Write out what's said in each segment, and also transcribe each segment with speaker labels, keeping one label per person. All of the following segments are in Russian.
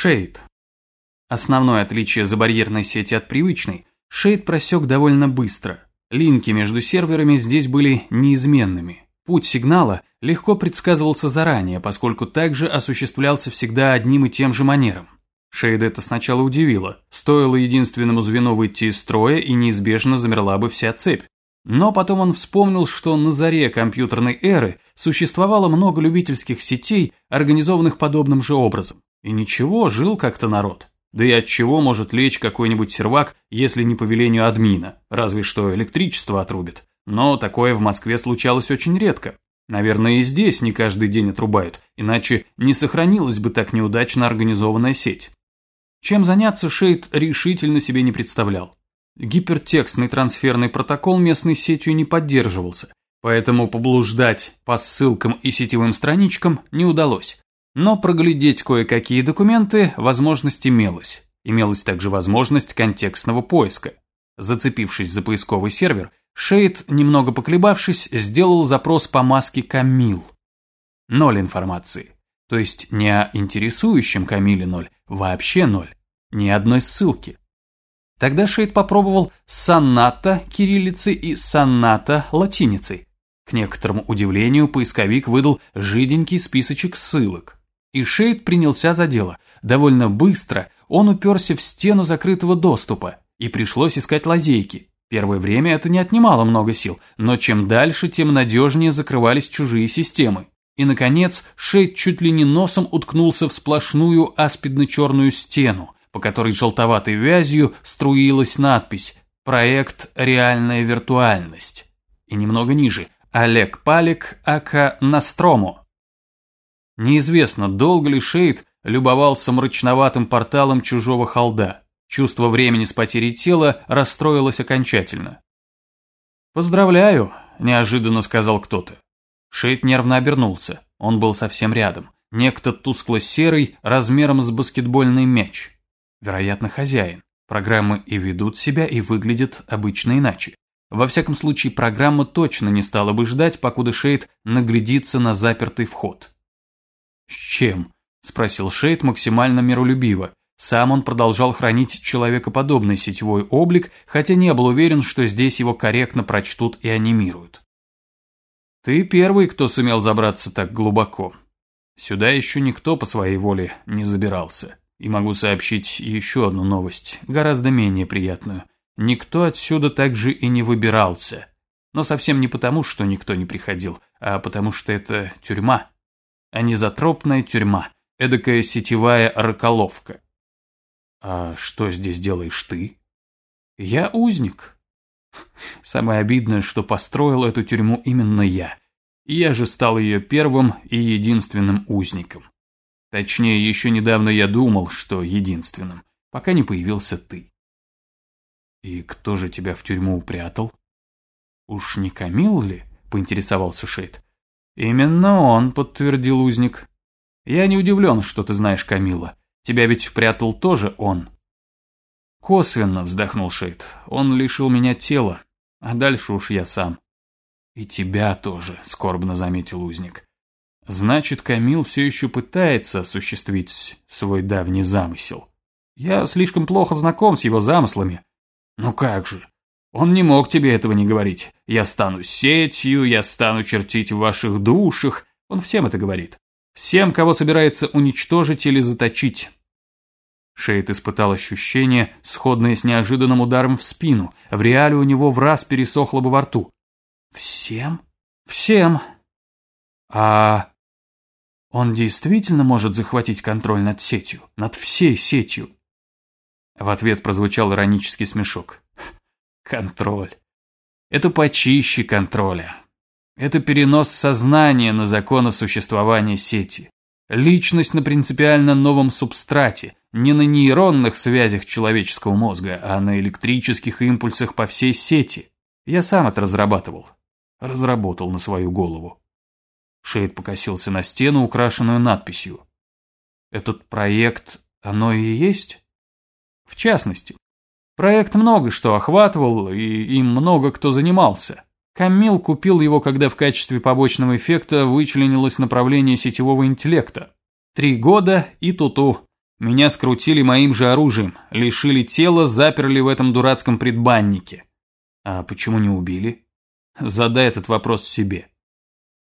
Speaker 1: Шейд. Основное отличие забарьерной сети от привычной Шейд просек довольно быстро. Линки между серверами здесь были неизменными. Путь сигнала легко предсказывался заранее, поскольку также осуществлялся всегда одним и тем же манером. Шейд это сначала удивило. Стоило единственному звену выйти из строя, и неизбежно замерла бы вся цепь. Но потом он вспомнил, что на заре компьютерной эры существовало много любительских сетей, организованных подобным же образом. И ничего, жил как-то народ. Да и от чего может лечь какой-нибудь сервак, если не по велению админа, разве что электричество отрубит. Но такое в Москве случалось очень редко. Наверное, и здесь не каждый день отрубают, иначе не сохранилась бы так неудачно организованная сеть. Чем заняться Шейд решительно себе не представлял. Гипертекстный трансферный протокол местной сетью не поддерживался, поэтому поблуждать по ссылкам и сетевым страничкам не удалось. Но проглядеть кое-какие документы возможность имелась. Имелась также возможность контекстного поиска. Зацепившись за поисковый сервер, Шейд, немного поколебавшись, сделал запрос по маске Камил. Ноль информации. То есть не о интересующем Камиле ноль, вообще ноль. Ни одной ссылки. Тогда Шейд попробовал соната кириллицей и соната латиницей. К некоторому удивлению, поисковик выдал жиденький списочек ссылок. И Шейд принялся за дело. Довольно быстро он уперся в стену закрытого доступа, и пришлось искать лазейки. Первое время это не отнимало много сил, но чем дальше, тем надежнее закрывались чужие системы. И, наконец, Шейд чуть ли не носом уткнулся в сплошную аспидно-черную стену, по которой желтоватой вязью струилась надпись «Проект «Реальная виртуальность». И немного ниже «Олег Палик, ака Настрому». Неизвестно, долго ли Шейд любовался мрачноватым порталом чужого холда. Чувство времени с потерей тела расстроилось окончательно. «Поздравляю», – неожиданно сказал кто-то. Шейд нервно обернулся. Он был совсем рядом. Некто тускло-серый, размером с баскетбольный мяч. Вероятно, хозяин. Программы и ведут себя, и выглядят обычно иначе. Во всяком случае, программа точно не стала бы ждать, покуда Шейд наглядится на запертый вход. «С чем?» – спросил Шейд максимально миролюбиво. Сам он продолжал хранить человекоподобный сетевой облик, хотя не был уверен, что здесь его корректно прочтут и анимируют. «Ты первый, кто сумел забраться так глубоко. Сюда еще никто по своей воле не забирался. И могу сообщить еще одну новость, гораздо менее приятную. Никто отсюда также и не выбирался. Но совсем не потому, что никто не приходил, а потому что это тюрьма а не затропная тюрьма, эдакая сетевая раколовка. А что здесь делаешь ты? Я узник. Самое обидное, что построил эту тюрьму именно я. Я же стал ее первым и единственным узником. Точнее, еще недавно я думал, что единственным, пока не появился ты. И кто же тебя в тюрьму упрятал? Уж не Камил ли? Поинтересовался Шейд. «Именно он», — подтвердил узник. «Я не удивлен, что ты знаешь Камила. Тебя ведь прятал тоже он». «Косвенно», — вздохнул Шейд. «Он лишил меня тела, а дальше уж я сам». «И тебя тоже», — скорбно заметил узник. «Значит, Камил все еще пытается осуществить свой давний замысел. Я слишком плохо знаком с его замыслами». «Ну как же, он не мог тебе этого не говорить. Я стану сетью, я стану чертить в ваших душах. Он всем это говорит. Всем, кого собирается уничтожить или заточить. Шейд испытал ощущение, сходное с неожиданным ударом в спину. В реале у него в раз пересохло бы во рту. Всем? Всем. А он действительно может захватить контроль над сетью, над всей сетью? В ответ прозвучал иронический смешок. Контроль. Это почище контроля. Это перенос сознания на законы существования сети. Личность на принципиально новом субстрате, не на нейронных связях человеческого мозга, а на электрических импульсах по всей сети. Я сам это разрабатывал. Разработал на свою голову. Шейд покосился на стену, украшенную надписью. Этот проект, оно и есть? В частности, Проект много что охватывал, и им много кто занимался. Камил купил его, когда в качестве побочного эффекта вычленилось направление сетевого интеллекта. Три года и туту. Меня скрутили моим же оружием, лишили тела, заперли в этом дурацком предбаннике. А почему не убили? Задай этот вопрос себе.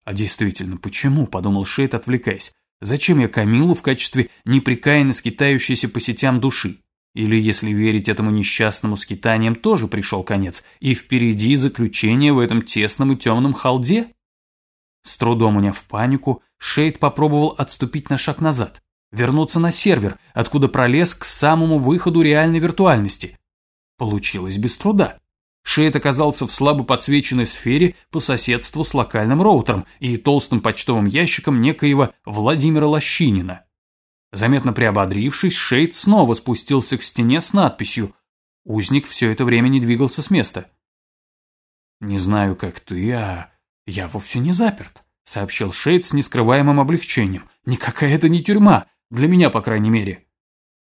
Speaker 1: А действительно, почему, подумал Шейд, отвлекаясь. Зачем я Камилу в качестве непрекаянно скитающейся по сетям души? Или, если верить этому несчастному скитаниям, тоже пришел конец, и впереди заключение в этом тесном и темном халде? С трудом уняв панику, Шейд попробовал отступить на шаг назад, вернуться на сервер, откуда пролез к самому выходу реальной виртуальности. Получилось без труда. Шейд оказался в слабо подсвеченной сфере по соседству с локальным роутером и толстым почтовым ящиком некоего Владимира Лощинина. Заметно приободрившись, Шейд снова спустился к стене с надписью. Узник все это время не двигался с места. «Не знаю, как ты, а я вовсе не заперт», — сообщил Шейд с нескрываемым облегчением. «Никакая это не тюрьма, для меня, по крайней мере».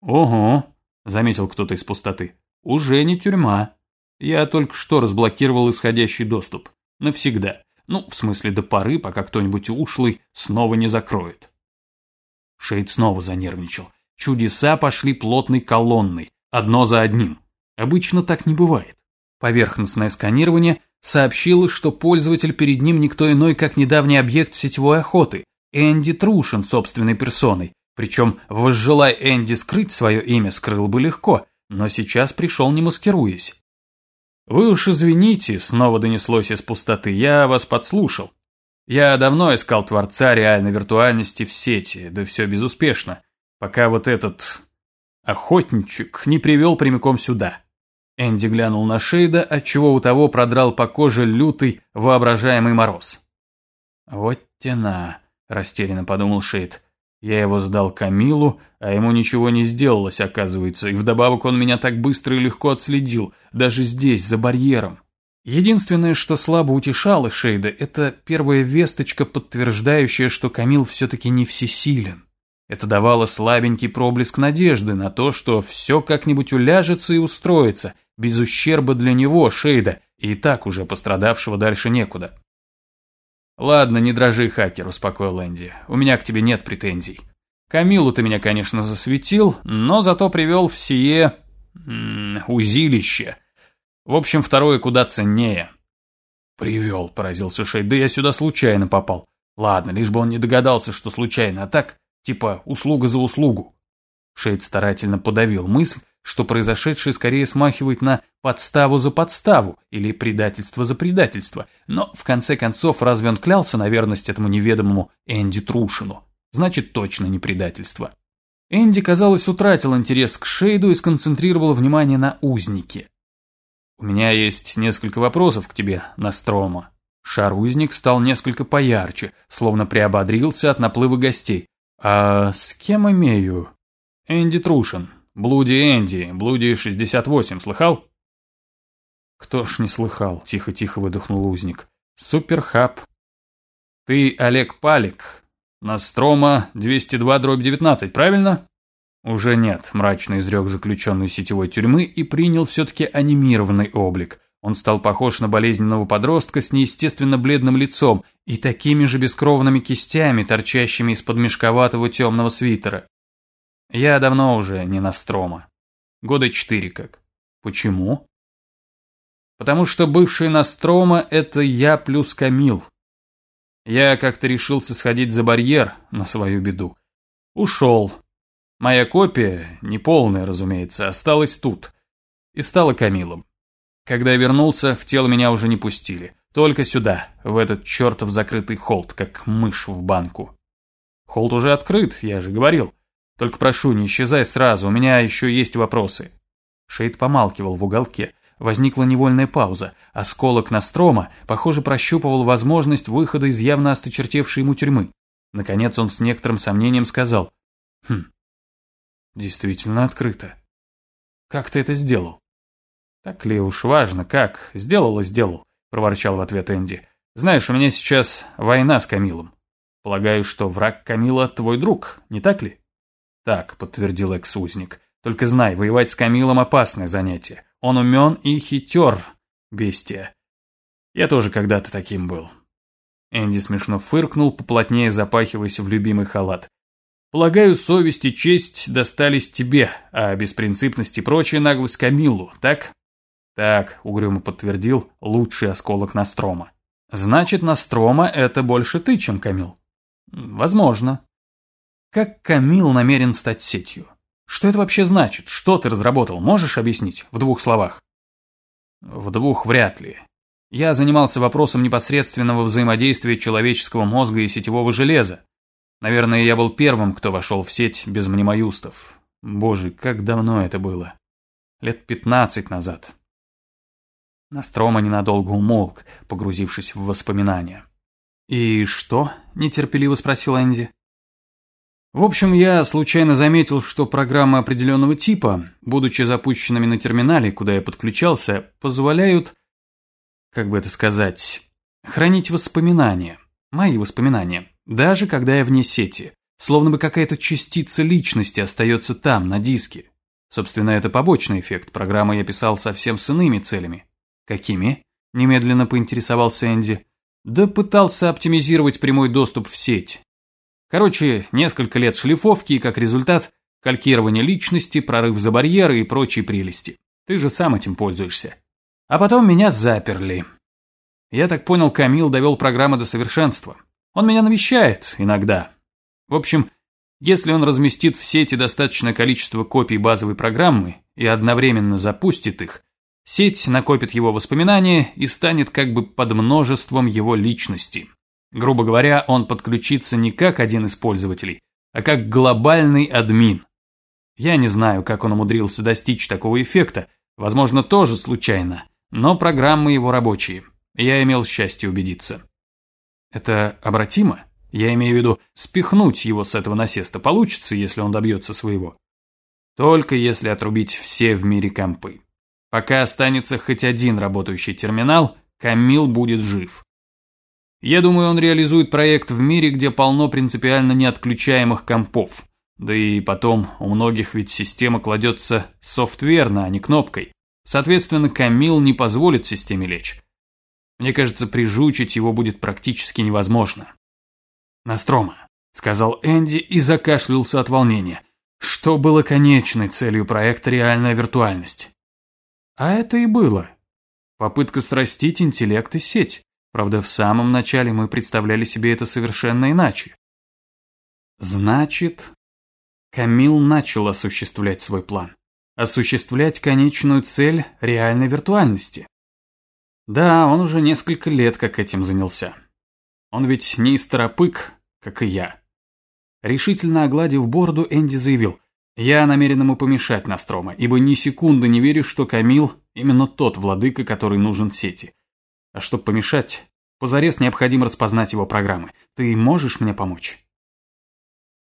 Speaker 1: «Ого», — заметил кто-то из пустоты, — «уже не тюрьма». Я только что разблокировал исходящий доступ. Навсегда. Ну, в смысле до поры, пока кто-нибудь ушлый снова не закроет. Шейд снова занервничал. Чудеса пошли плотной колонной, одно за одним. Обычно так не бывает. Поверхностное сканирование сообщило, что пользователь перед ним никто иной, как недавний объект сетевой охоты, Энди Трушин собственной персоной. Причем, возжелай Энди скрыть свое имя, скрыл бы легко, но сейчас пришел не маскируясь. «Вы уж извините», — снова донеслось из пустоты, — «я вас подслушал. Я давно искал творца реальной виртуальности в сети, да все безуспешно, пока вот этот охотничек не привел прямиком сюда». Энди глянул на Шейда, отчего у того продрал по коже лютый воображаемый мороз. «Вот тена», — растерянно подумал Шейд. Я его сдал Камилу, а ему ничего не сделалось, оказывается, и вдобавок он меня так быстро и легко отследил, даже здесь, за барьером. Единственное, что слабо утешало Шейда, это первая весточка, подтверждающая, что Камил все-таки не всесилен. Это давало слабенький проблеск надежды на то, что все как-нибудь уляжется и устроится, без ущерба для него, Шейда, и так уже пострадавшего дальше некуда. «Ладно, не дрожи, хакер», – успокоил Энди. «У меня к тебе нет претензий. Камилу ты меня, конечно, засветил, но зато привел в сие... М -м, узилище. В общем, второе куда ценнее». «Привел», – поразился Шей. «Да я сюда случайно попал. Ладно, лишь бы он не догадался, что случайно, а так, типа, услуга за услугу». Шейд старательно подавил мысль, что произошедшее скорее смахивает на подставу за подставу или предательство за предательство. Но, в конце концов, разве он клялся на верность этому неведомому Энди Трушину? Значит, точно не предательство. Энди, казалось, утратил интерес к Шейду и сконцентрировал внимание на узнике. «У меня есть несколько вопросов к тебе, Настрома». Шар-узник стал несколько поярче, словно приободрился от наплыва гостей. «А с кем имею?» «Энди Трушин, Блуди Энди, Блуди 68, слыхал? Кто ж не слыхал, тихо-тихо выдохнул узник. Суперхаб. Ты Олег Палик, Настрома 202 дробь 19, правильно? Уже нет, мрачно изрек заключенный сетевой тюрьмы и принял все-таки анимированный облик. Он стал похож на болезненного подростка с неестественно бледным лицом и такими же бескровными кистями, торчащими из-под мешковатого темного свитера. Я давно уже не Настрома. Года четыре как. Почему? Потому что бывший Настрома – это я плюс Камил. Я как-то решился сходить за барьер на свою беду. Ушел. Моя копия, неполная, разумеется, осталась тут. И стала Камилом. Когда я вернулся, в тело меня уже не пустили. Только сюда, в этот чертов закрытый холд, как мышь в банку. Холд уже открыт, я же говорил. Только прошу, не исчезай сразу, у меня еще есть вопросы». Шейд помалкивал в уголке. Возникла невольная пауза. Осколок Настрома, похоже, прощупывал возможность выхода из явно осточертевшей ему тюрьмы. Наконец он с некоторым сомнением сказал. «Хм, действительно открыто. Как ты это сделал?» «Так ли уж важно, как? Сделал и сделал», — проворчал в ответ Энди. «Знаешь, у меня сейчас война с Камилом. Полагаю, что враг Камила твой друг, не так ли?» «Так», — подтвердил экс-узник. «Только знай, воевать с Камилом опасное занятие. Он умен и хитер, бестия. Я тоже когда-то таким был». Энди смешно фыркнул, поплотнее запахиваясь в любимый халат. Полагаю, совесть и честь достались тебе, а беспринципность и прочая наглость Камиллу, так? Так, угрюмо подтвердил лучший осколок Настрома. Значит, Настрома это больше ты, чем Камил. Возможно. Как Камил намерен стать сетью? Что это вообще значит? Что ты разработал? Можешь объяснить в двух словах? В двух вряд ли. Я занимался вопросом непосредственного взаимодействия человеческого мозга и сетевого железа. Наверное, я был первым, кто вошел в сеть без мнемоюстов. Боже, как давно это было. Лет пятнадцать назад. Настрома ненадолго умолк, погрузившись в воспоминания. «И что?» – нетерпеливо спросил Энди. В общем, я случайно заметил, что программы определенного типа, будучи запущенными на терминале, куда я подключался, позволяют, как бы это сказать, хранить воспоминания, мои воспоминания. Даже когда я вне сети. Словно бы какая-то частица личности остается там, на диске. Собственно, это побочный эффект. Программы я писал совсем с иными целями. Какими? Немедленно поинтересовался Энди. Да пытался оптимизировать прямой доступ в сеть. Короче, несколько лет шлифовки и как результат калькирование личности, прорыв за барьеры и прочие прелести. Ты же сам этим пользуешься. А потом меня заперли. Я так понял, Камил довел программу до совершенства. Он меня навещает иногда. В общем, если он разместит в сети достаточное количество копий базовой программы и одновременно запустит их, сеть накопит его воспоминания и станет как бы под множеством его личности. Грубо говоря, он подключится не как один из пользователей, а как глобальный админ. Я не знаю, как он умудрился достичь такого эффекта, возможно, тоже случайно, но программы его рабочие. Я имел счастье убедиться. Это обратимо? Я имею в виду, спихнуть его с этого насеста получится, если он добьется своего. Только если отрубить все в мире компы. Пока останется хоть один работающий терминал, Камил будет жив. Я думаю, он реализует проект в мире, где полно принципиально неотключаемых компов. Да и потом, у многих ведь система кладется софтверно, а не кнопкой. Соответственно, Камил не позволит системе лечь. Мне кажется, прижучить его будет практически невозможно. «Настрома», — сказал Энди и закашлялся от волнения. Что было конечной целью проекта «Реальная виртуальность»? А это и было. Попытка срастить интеллект и сеть. Правда, в самом начале мы представляли себе это совершенно иначе. Значит, Камил начал осуществлять свой план. Осуществлять конечную цель реальной виртуальности. Да, он уже несколько лет как этим занялся. Он ведь не исторопык, как и я. Решительно огладив бороду, Энди заявил, «Я намерен ему помешать Настрома, ибо ни секунды не верю, что Камил именно тот владыка, который нужен сети. А чтобы помешать, позарез необходимо распознать его программы. Ты можешь мне помочь?»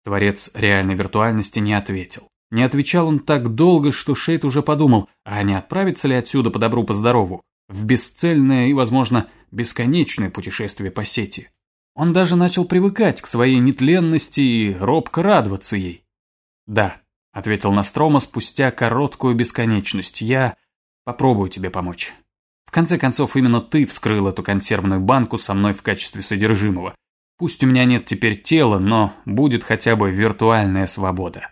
Speaker 1: Творец реальной виртуальности не ответил. Не отвечал он так долго, что Шейд уже подумал, а не отправиться ли отсюда по добру, по в бесцельное и, возможно, бесконечное путешествие по сети. Он даже начал привыкать к своей нетленности и робко радоваться ей. «Да», — ответил Настрома спустя короткую бесконечность, — «я попробую тебе помочь. В конце концов, именно ты вскрыл эту консервную банку со мной в качестве содержимого. Пусть у меня нет теперь тела, но будет хотя бы виртуальная свобода».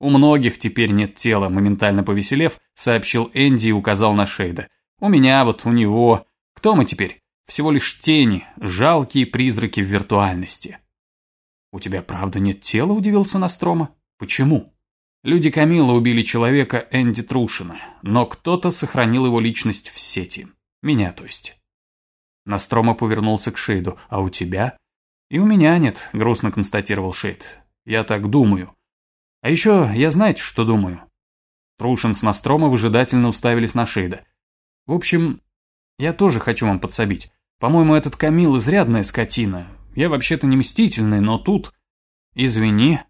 Speaker 1: «У многих теперь нет тела», — моментально повеселев, сообщил Энди и указал на Шейда. У меня вот, у него. Кто мы теперь? Всего лишь тени, жалкие призраки в виртуальности. У тебя правда нет тела, удивился Настрома. Почему? Люди Камила убили человека Энди Трушина, но кто-то сохранил его личность в сети. Меня, то есть. Настрома повернулся к Шейду. А у тебя? И у меня нет, грустно констатировал Шейд. Я так думаю. А еще я знаете, что думаю? Трушин с Настрома выжидательно уставились на Шейда. В общем, я тоже хочу вам подсобить. По-моему, этот Камил изрядная скотина. Я вообще-то не мстительный, но тут... Извини.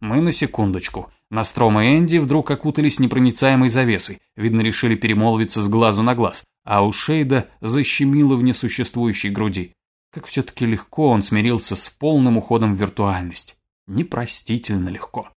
Speaker 1: Мы на секундочку. Настрома и Энди вдруг окутались непроницаемой завесой. Видно, решили перемолвиться с глазу на глаз. А у Шейда защемило в несуществующей груди. Как все-таки легко он смирился с полным уходом в виртуальность. Непростительно легко.